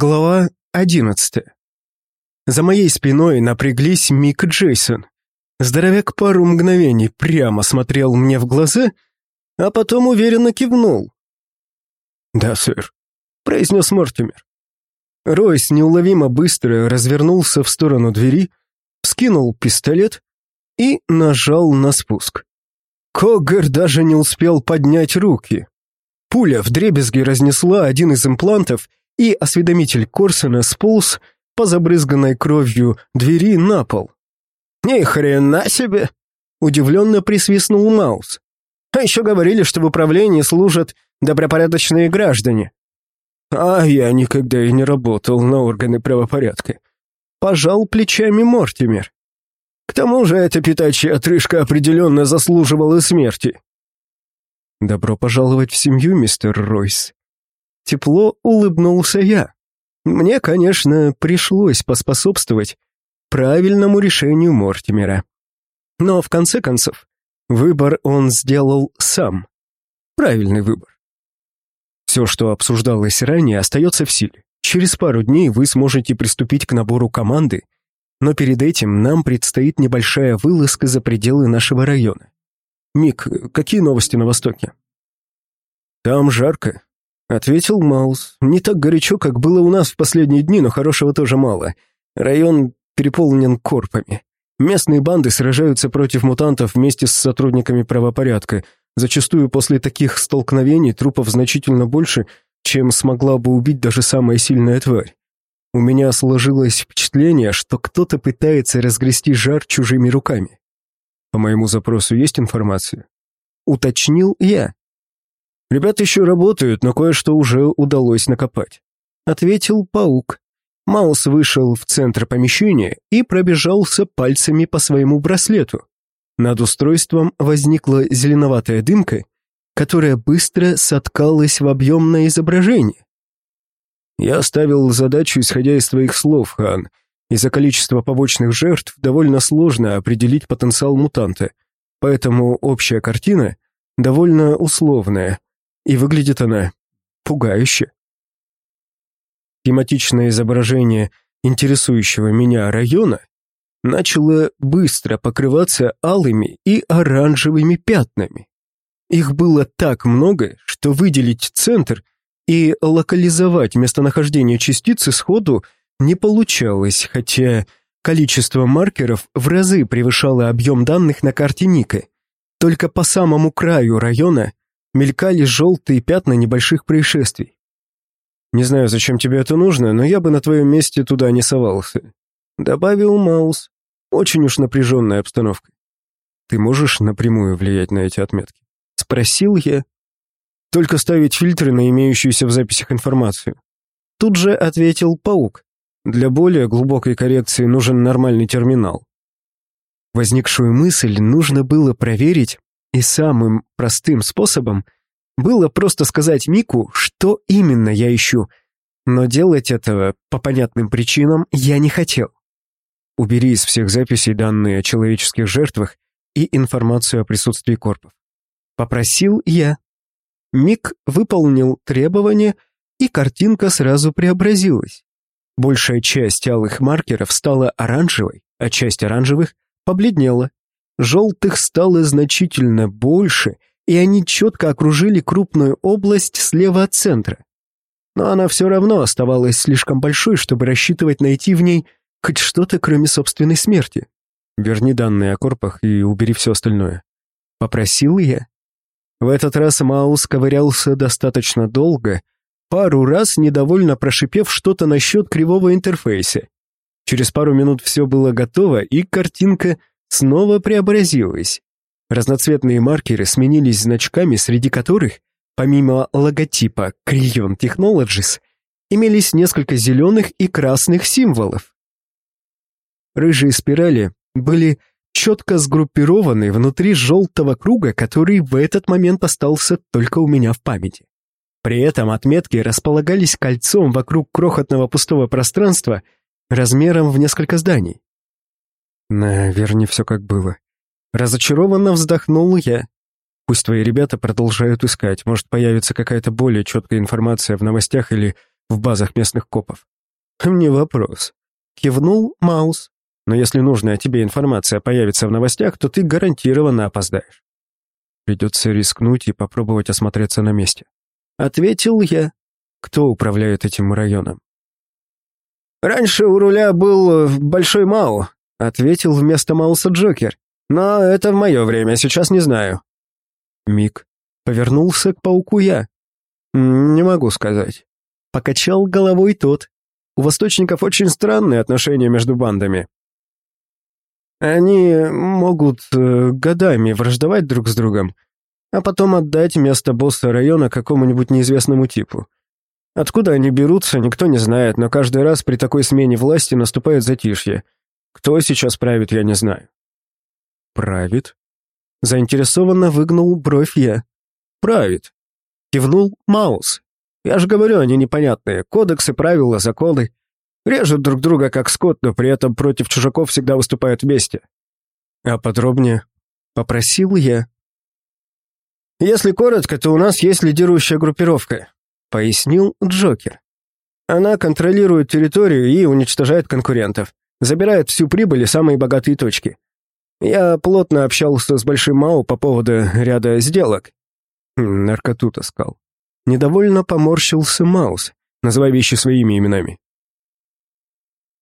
Глава одиннадцатая. За моей спиной напряглись Мик и Джейсон. Здоровяк пару мгновений прямо смотрел мне в глаза, а потом уверенно кивнул. «Да, сэр», — произнес Мортимер. Ройс неуловимо быстро развернулся в сторону двери, вскинул пистолет и нажал на спуск. Коггер даже не успел поднять руки. Пуля вдребезги разнесла один из имплантов — и осведомитель Корсона сполз по забрызганной кровью двери на пол. «Ни хрена себе!» — удивленно присвистнул Маус. «А еще говорили, что в управлении служат добропорядочные граждане». «А я никогда и не работал на органы правопорядка», — пожал плечами Мортимер. «К тому же эта питачья отрыжка определенно заслуживала смерти». «Добро пожаловать в семью, мистер Ройс», Тепло улыбнулся я. Мне, конечно, пришлось поспособствовать правильному решению Мортимера. Но в конце концов, выбор он сделал сам. Правильный выбор. Все, что обсуждалось ранее, остается в силе. Через пару дней вы сможете приступить к набору команды, но перед этим нам предстоит небольшая вылазка за пределы нашего района. Мик, какие новости на Востоке? Там жарко, Ответил Маус. Не так горячо, как было у нас в последние дни, но хорошего тоже мало. Район переполнен корпами. Местные банды сражаются против мутантов вместе с сотрудниками правопорядка. Зачастую после таких столкновений трупов значительно больше, чем смогла бы убить даже самая сильная тварь. У меня сложилось впечатление, что кто-то пытается разгрести жар чужими руками. По моему запросу есть информация? Уточнил я. «Ребята еще работают, но кое-что уже удалось накопать», — ответил паук. Маус вышел в центр помещения и пробежался пальцами по своему браслету. Над устройством возникла зеленоватая дымка, которая быстро соткалась в объемное изображение. «Я ставил задачу, исходя из твоих слов, Хан. Из-за количества побочных жертв довольно сложно определить потенциал мутанта, поэтому общая картина довольно условная, и выглядит она пугающе. Тематичное изображение интересующего меня района начало быстро покрываться алыми и оранжевыми пятнами. Их было так много, что выделить центр и локализовать местонахождение частицы сходу не получалось, хотя количество маркеров в разы превышало объем данных на карте Ника. Только по самому краю района мелькали желтые пятна небольших происшествий. «Не знаю, зачем тебе это нужно, но я бы на твоем месте туда не совался», — добавил Маус. «Очень уж напряженная обстановка. Ты можешь напрямую влиять на эти отметки?» — спросил я. «Только ставить фильтры на имеющуюся в записях информацию». Тут же ответил Паук. «Для более глубокой коррекции нужен нормальный терминал». Возникшую мысль нужно было проверить и самым простым способом было просто сказать Мику, что именно я ищу, но делать этого по понятным причинам я не хотел. Убери из всех записей данные о человеческих жертвах и информацию о присутствии корпов. Попросил я. Мик выполнил требование, и картинка сразу преобразилась. Большая часть алых маркеров стала оранжевой, а часть оранжевых побледнела. Желтых стало значительно больше, и они четко окружили крупную область слева от центра. Но она все равно оставалась слишком большой, чтобы рассчитывать найти в ней хоть что-то, кроме собственной смерти. Верни данные о корпах и убери все остальное. Попросил я. В этот раз Маус ковырялся достаточно долго, пару раз недовольно прошипев что-то насчет кривого интерфейса. Через пару минут все было готово, и картинка снова преобразилась. Разноцветные маркеры сменились значками, среди которых, помимо логотипа Crayon Technologies, имелись несколько зеленых и красных символов. Рыжие спирали были четко сгруппированы внутри желтого круга, который в этот момент остался только у меня в памяти. При этом отметки располагались кольцом вокруг крохотного пустого пространства размером в несколько зданий. Наверное, все как было. Разочарованно вздохнул я. Пусть твои ребята продолжают искать, может появится какая-то более четкая информация в новостях или в базах местных копов. «Не вопрос», — кивнул Маус. «Но если нужная тебе информация появится в новостях, то ты гарантированно опоздаешь». Придется рискнуть и попробовать осмотреться на месте. Ответил я. Кто управляет этим районом? «Раньше у руля был э, Большой Мау», — ответил вместо Мауса Джокер. «Но это в мое время, сейчас не знаю». Миг. Повернулся к пауку я. «Не могу сказать». Покачал головой тот. У восточников очень странные отношения между бандами. Они могут э, годами враждовать друг с другом, а потом отдать место босса района какому-нибудь неизвестному типу. Откуда они берутся, никто не знает, но каждый раз при такой смене власти наступает затишье. Кто сейчас правит, я не знаю. Правит? Заинтересованно выгнул бровь я. Правит. Кивнул Маус. Я же говорю, они непонятные. Кодексы, правила, законы. Режут друг друга как скот, но при этом против чужаков всегда выступают вместе. А подробнее? Попросил я. Если коротко, то у нас есть лидирующая группировка, пояснил Джокер. Она контролирует территорию и уничтожает конкурентов, забирает всю прибыль и самые богатые точки. Я плотно общался с Большим Мау по поводу ряда сделок. Хм, наркоту таскал. Недовольно поморщился Маус, называя вещи своими именами.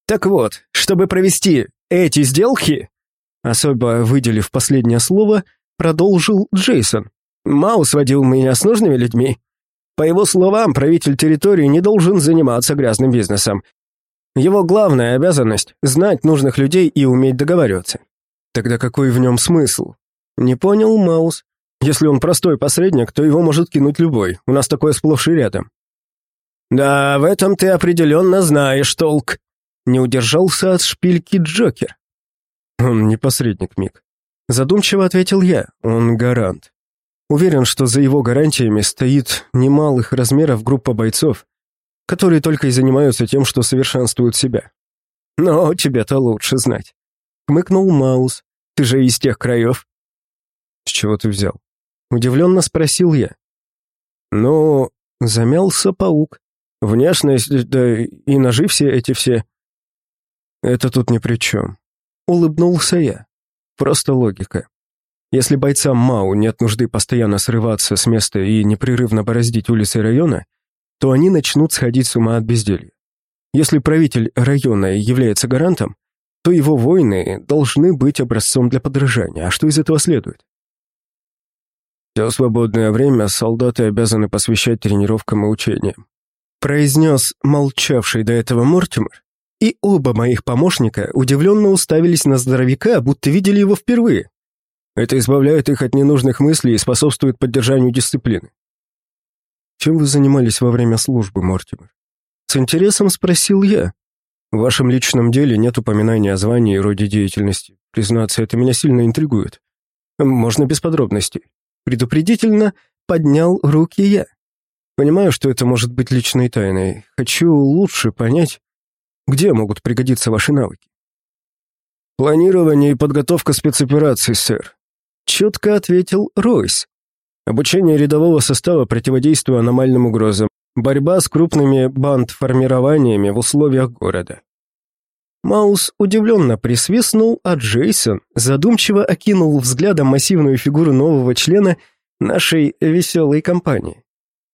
Так вот, чтобы провести эти сделки, особо выделив последнее слово, продолжил Джейсон. Маус водил меня с нужными людьми. По его словам, правитель территории не должен заниматься грязным бизнесом. Его главная обязанность — знать нужных людей и уметь договариваться. Тогда какой в нем смысл? Не понял Маус. Если он простой посредник, то его может кинуть любой. У нас такое сплошь и рядом. Да, в этом ты определенно знаешь толк. Не удержался от шпильки Джокер. Он не посредник, Мик. Задумчиво ответил я. Он гарант. Уверен, что за его гарантиями стоит немалых размеров группа бойцов, которые только и занимаются тем, что совершенствуют себя. Но тебе-то лучше знать. Хмыкнул Маус. Ты же из тех краев. С чего ты взял? Удивленно спросил я. Ну, замялся паук. Внешность, да и ножи все эти все. Это тут ни при чем. Улыбнулся я. Просто логика. Если бойцам МАУ нет нужды постоянно срываться с места и непрерывно бороздить улицы района, то они начнут сходить с ума от безделья. Если правитель района является гарантом, то его воины должны быть образцом для подражания. А что из этого следует? Все свободное время солдаты обязаны посвящать тренировкам и учениям. Произнес молчавший до этого Мортимер, и оба моих помощника удивленно уставились на здоровяка, будто видели его впервые. Это избавляет их от ненужных мыслей и способствует поддержанию дисциплины. Чем вы занимались во время службы, Мортимер? С интересом спросил я. В вашем личном деле нет упоминания о звании и роде деятельности. Признаться, это меня сильно интригует. Можно без подробностей. Предупредительно поднял руки я. Понимаю, что это может быть личной тайной. Хочу лучше понять, где могут пригодиться ваши навыки. Планирование и подготовка спецопераций, сэр четко ответил Ройс. Обучение рядового состава противодействию аномальным угрозам, борьба с крупными бандформированиями в условиях города. Маус удивленно присвистнул, а Джейсон задумчиво окинул взглядом массивную фигуру нового члена нашей веселой компании.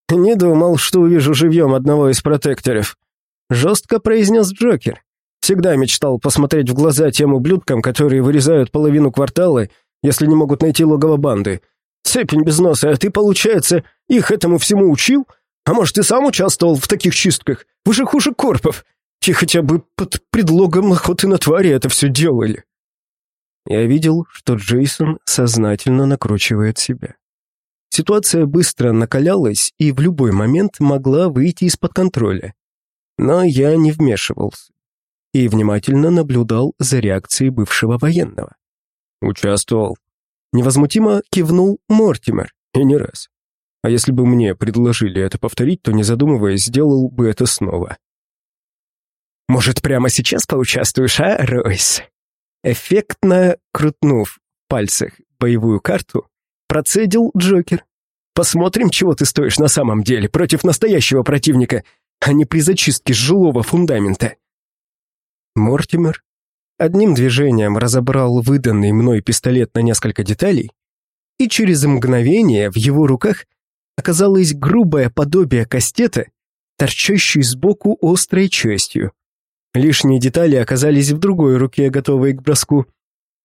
«Не думал, что увижу живьем одного из протекторов», — жестко произнес Джокер. «Всегда мечтал посмотреть в глаза тем ублюдкам, которые вырезают половину квартала если не могут найти логово банды. Цепень без носа, а ты, получается, их этому всему учил? А может, ты сам участвовал в таких чистках? Вы же хуже корпов. Те хотя бы под предлогом охоты на твари это все делали. Я видел, что Джейсон сознательно накручивает себя. Ситуация быстро накалялась и в любой момент могла выйти из-под контроля. Но я не вмешивался и внимательно наблюдал за реакцией бывшего военного. Участвовал. Невозмутимо кивнул Мортимер, и не раз. А если бы мне предложили это повторить, то, не задумываясь, сделал бы это снова. «Может, прямо сейчас поучаствуешь, а, Ройс?» Эффектно крутнув в пальцах боевую карту, процедил Джокер. «Посмотрим, чего ты стоишь на самом деле против настоящего противника, а не при зачистке жилого фундамента. Мортимер одним движением разобрал выданный мной пистолет на несколько деталей, и через мгновение в его руках оказалось грубое подобие кастета, торчащей сбоку острой частью. Лишние детали оказались в другой руке, готовой к броску.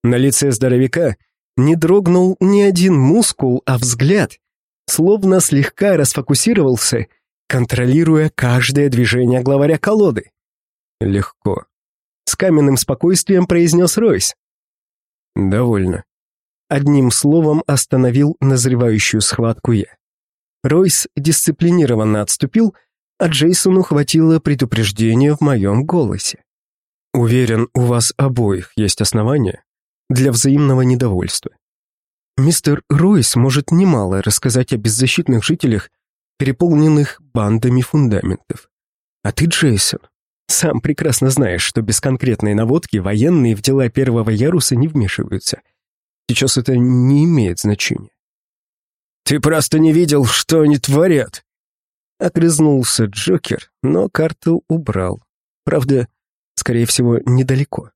На лице здоровяка не дрогнул ни один мускул, а взгляд словно слегка расфокусировался, контролируя каждое движение главаря колоды. Легко. С каменным спокойствием произнес Ройс. Довольно. Одним словом остановил назревающую схватку я. Ройс дисциплинированно отступил, а Джейсону хватило предупреждения в моем голосе. Уверен, у вас обоих есть основания для взаимного недовольства. Мистер Ройс может немало рассказать о беззащитных жителях, переполненных бандами фундаментов. А ты, Джейсон, сам прекрасно знаешь, что без конкретной наводки военные в дела первого яруса не вмешиваются. Сейчас это не имеет значения. «Ты просто не видел, что они творят!» Огрызнулся Джокер, но карту убрал. Правда, скорее всего, недалеко.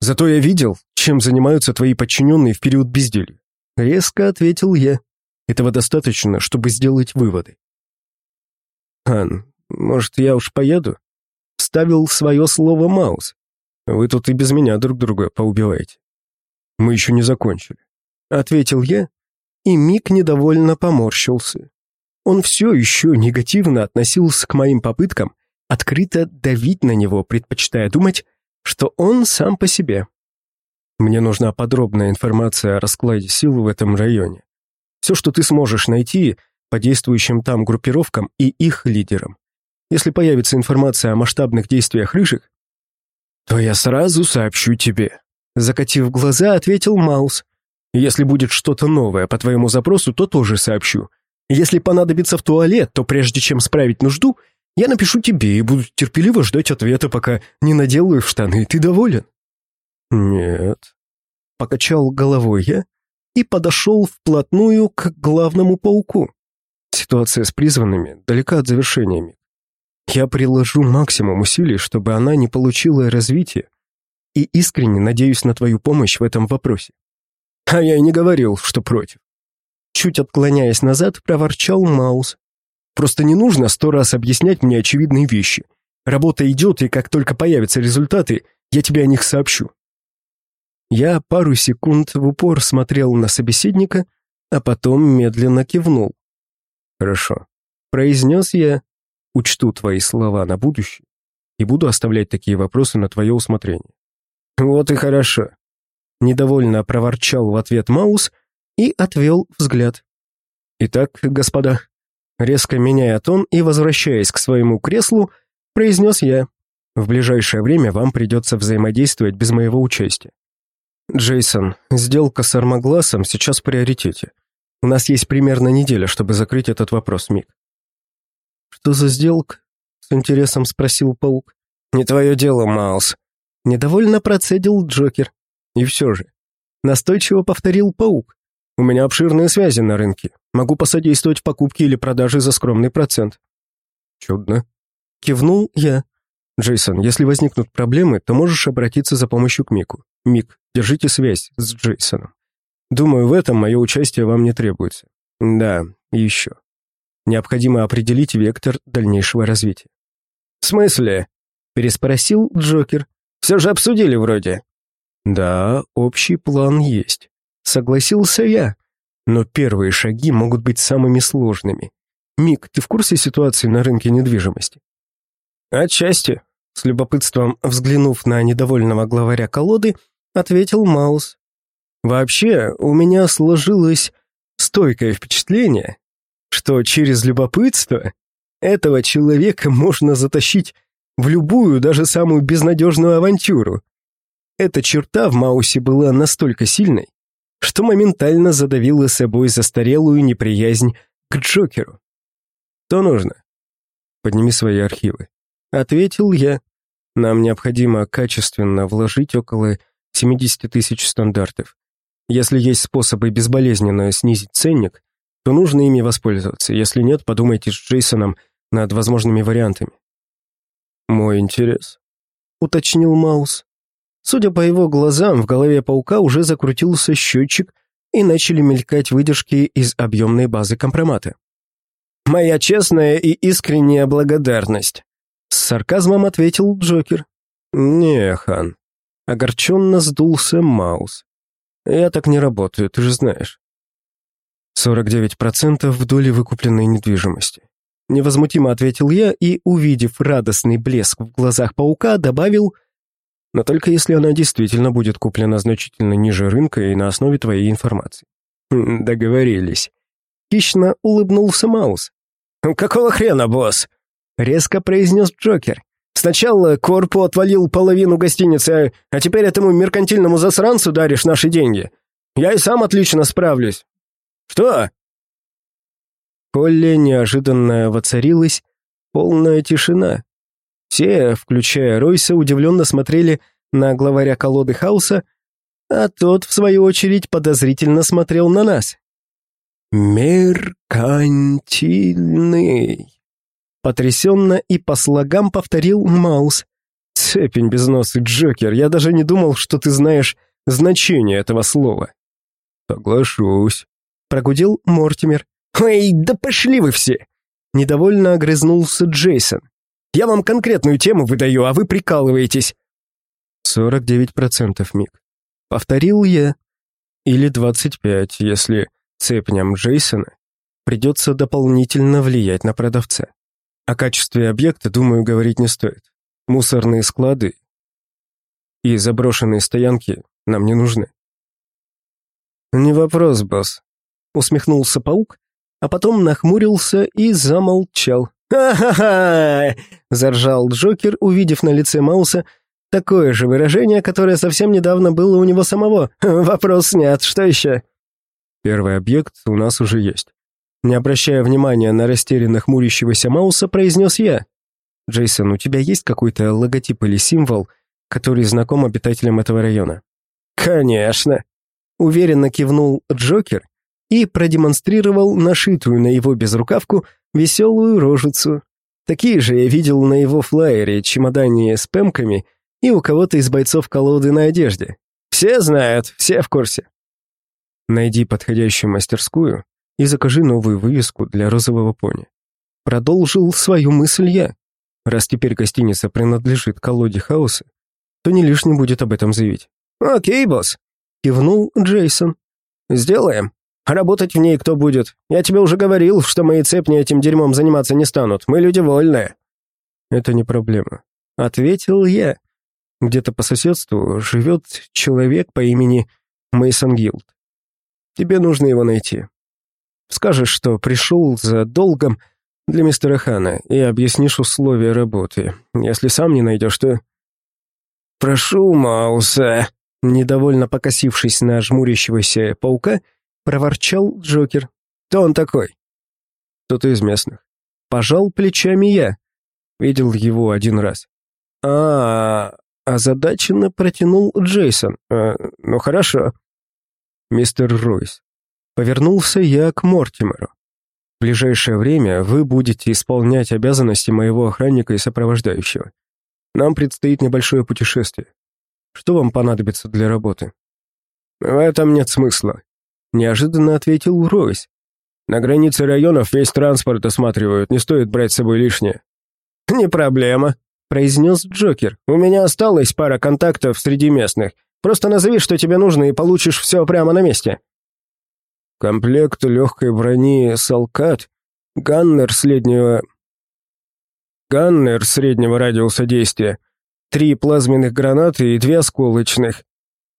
«Зато я видел, чем занимаются твои подчиненные в период безделья. Резко ответил я. Этого достаточно, чтобы сделать выводы. Ан, может, я уж поеду? Ставил свое слово Маус. Вы тут и без меня друг друга поубиваете. Мы еще не закончили. Ответил я, и Мик недовольно поморщился. Он все еще негативно относился к моим попыткам открыто давить на него, предпочитая думать, что он сам по себе. Мне нужна подробная информация о раскладе сил в этом районе. Все, что ты сможешь найти по действующим там группировкам и их лидерам. Если появится информация о масштабных действиях рыжих, то я сразу сообщу тебе. Закатив глаза, ответил Маус. Если будет что-то новое по твоему запросу, то тоже сообщу. Если понадобится в туалет, то прежде чем справить нужду, я напишу тебе и буду терпеливо ждать ответа, пока не наделаю в штаны. Ты доволен? «Нет», — покачал головой я и подошел вплотную к главному пауку. Ситуация с призванными далека от завершения. Я приложу максимум усилий, чтобы она не получила развития, и искренне надеюсь на твою помощь в этом вопросе. А я и не говорил, что против. Чуть отклоняясь назад, проворчал Маус. Просто не нужно сто раз объяснять мне очевидные вещи. Работа идет, и как только появятся результаты, я тебе о них сообщу. Я пару секунд в упор смотрел на собеседника, а потом медленно кивнул. «Хорошо», — произнес я, «учту твои слова на будущее и буду оставлять такие вопросы на твое усмотрение». «Вот и хорошо», — недовольно проворчал в ответ Маус и отвел взгляд. «Итак, господа», резко меняя тон и возвращаясь к своему креслу, произнес я, «в ближайшее время вам придется взаимодействовать без моего участия. «Джейсон, сделка с Армагласом сейчас в приоритете. У нас есть примерно неделя, чтобы закрыть этот вопрос, Мик». «Что за сделка?» — с интересом спросил паук. «Не твое дело, Маус». Недовольно процедил Джокер. И все же. Настойчиво повторил паук. «У меня обширные связи на рынке. Могу посодействовать в покупке или продаже за скромный процент». «Чудно». Кивнул я. «Джейсон, если возникнут проблемы, то можешь обратиться за помощью к Мику. Мик, держите связь с Джейсоном. Думаю, в этом мое участие вам не требуется. Да, и еще. Необходимо определить вектор дальнейшего развития». «В смысле?» – переспросил Джокер. «Все же обсудили вроде». «Да, общий план есть. Согласился я. Но первые шаги могут быть самыми сложными. Мик, ты в курсе ситуации на рынке недвижимости?» «Отчасти», с любопытством взглянув на недовольного главаря колоды, ответил Маус. «Вообще, у меня сложилось стойкое впечатление, что через любопытство этого человека можно затащить в любую, даже самую безнадежную авантюру. Эта черта в Маусе была настолько сильной, что моментально задавила собой застарелую неприязнь к Джокеру. «То нужно. Подними свои архивы», — ответил я. «Нам необходимо качественно вложить около 70 тысяч стандартов. Если есть способы безболезненно снизить ценник, то нужно ими воспользоваться. Если нет, подумайте с Джейсоном над возможными вариантами. «Мой интерес», — уточнил Маус. Судя по его глазам, в голове паука уже закрутился счетчик, и начали мелькать выдержки из объемной базы компромата. «Моя честная и искренняя благодарность», — с сарказмом ответил Джокер. «Не, Хан», — огорченно сдулся Маус. «Я так не работаю, ты же знаешь». 49% в доле выкупленной недвижимости. Невозмутимо ответил я и, увидев радостный блеск в глазах паука, добавил — но только если она действительно будет куплена значительно ниже рынка и на основе твоей информации. Хм, договорились. Хищно улыбнулся Маус. «Какого хрена, босс?» Резко произнес Джокер. «Сначала Корпу отвалил половину гостиницы, а теперь этому меркантильному засранцу даришь наши деньги. Я и сам отлично справлюсь». «Что?» Холле неожиданно воцарилась полная тишина. Все, включая Ройса, удивленно смотрели на главаря колоды хаоса, а тот, в свою очередь, подозрительно смотрел на нас. «Меркантильный», — потрясенно и по слогам повторил Маус. «Цепень без носа, Джокер, я даже не думал, что ты знаешь значение этого слова». «Соглашусь», — прогудел Мортимер. «Эй, да пошли вы все!» Недовольно огрызнулся Джейсон. Я вам конкретную тему выдаю, а вы прикалываетесь». «Сорок девять процентов, Мик». Повторил я. Или двадцать пять, если цепням Джейсона придется дополнительно влиять на продавца. О качестве объекта, думаю, говорить не стоит. Мусорные склады и заброшенные стоянки нам не нужны. «Не вопрос, босс», — усмехнулся паук, а потом нахмурился и замолчал. «Ха-ха-ха!» — заржал Джокер, увидев на лице Мауса такое же выражение, которое совсем недавно было у него самого. «Вопрос снят. Что еще?» «Первый объект у нас уже есть». Не обращая внимания на растерянно хмурящегося Мауса, произнес я. «Джейсон, у тебя есть какой-то логотип или символ, который знаком обитателям этого района?» «Конечно!» — уверенно кивнул Джокер и продемонстрировал нашитую на его безрукавку веселую рожицу. Такие же я видел на его флаере, чемодане с пемками и у кого-то из бойцов колоды на одежде. Все знают, все в курсе. Найди подходящую мастерскую и закажи новую вывеску для розового пони. Продолжил свою мысль я. Раз теперь гостиница принадлежит колоде хаоса, то не лишним будет об этом заявить. «Окей, босс», — кивнул Джейсон. «Сделаем». Работать в ней кто будет? Я тебе уже говорил, что мои цепни этим дерьмом заниматься не станут. Мы люди вольные». «Это не проблема», — ответил я. «Где-то по соседству живет человек по имени Мейсон Гилд. Тебе нужно его найти. Скажешь, что пришел за долгом для мистера Хана и объяснишь условия работы. Если сам не найдешь, то...» «Прошу, Мауса», недовольно покосившись на жмурящегося паука, — проворчал Джокер. «Кто он такой?» «Кто-то из местных». Пожал плечами я. Видел его один раз. а, -а, озадаченно протянул Джейсон. А, «Ну хорошо». «Мистер Ройс». Повернулся я к Мортимеру. В ближайшее время вы будете исполнять обязанности моего охранника и сопровождающего. Нам предстоит небольшое путешествие. Что вам понадобится для работы? В этом нет смысла, Неожиданно ответил Ройс. На границе районов весь транспорт осматривают, не стоит брать с собой лишнее. Не проблема, произнес Джокер. У меня осталась пара контактов среди местных. Просто назови, что тебе нужно, и получишь все прямо на месте. Комплект легкой брони «Салкат», ганнер среднего... Ганнер среднего радиуса действия, три плазменных гранаты и две осколочных.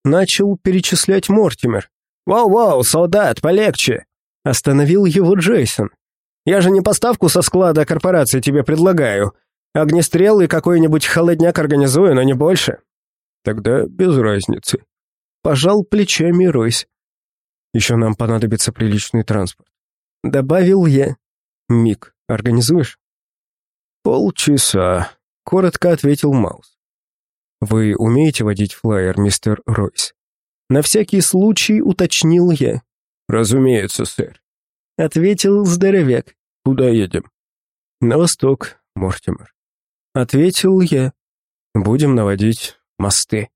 Начал перечислять Мортимер. «Воу-воу, солдат, полегче!» Остановил его Джейсон. «Я же не поставку со склада корпорации тебе предлагаю. Огнестрел и какой-нибудь холодняк организую, но не больше». «Тогда без разницы». Пожал плечами Ройс. «Еще нам понадобится приличный транспорт». Добавил я. «Мик, организуешь?» «Полчаса», — коротко ответил Маус. «Вы умеете водить флайер, мистер Ройс?» На всякий случай уточнил я. «Разумеется, сэр», — ответил здоровяк. «Куда едем?» На восток, Мортимер. Ответил я. Будем наводить мосты.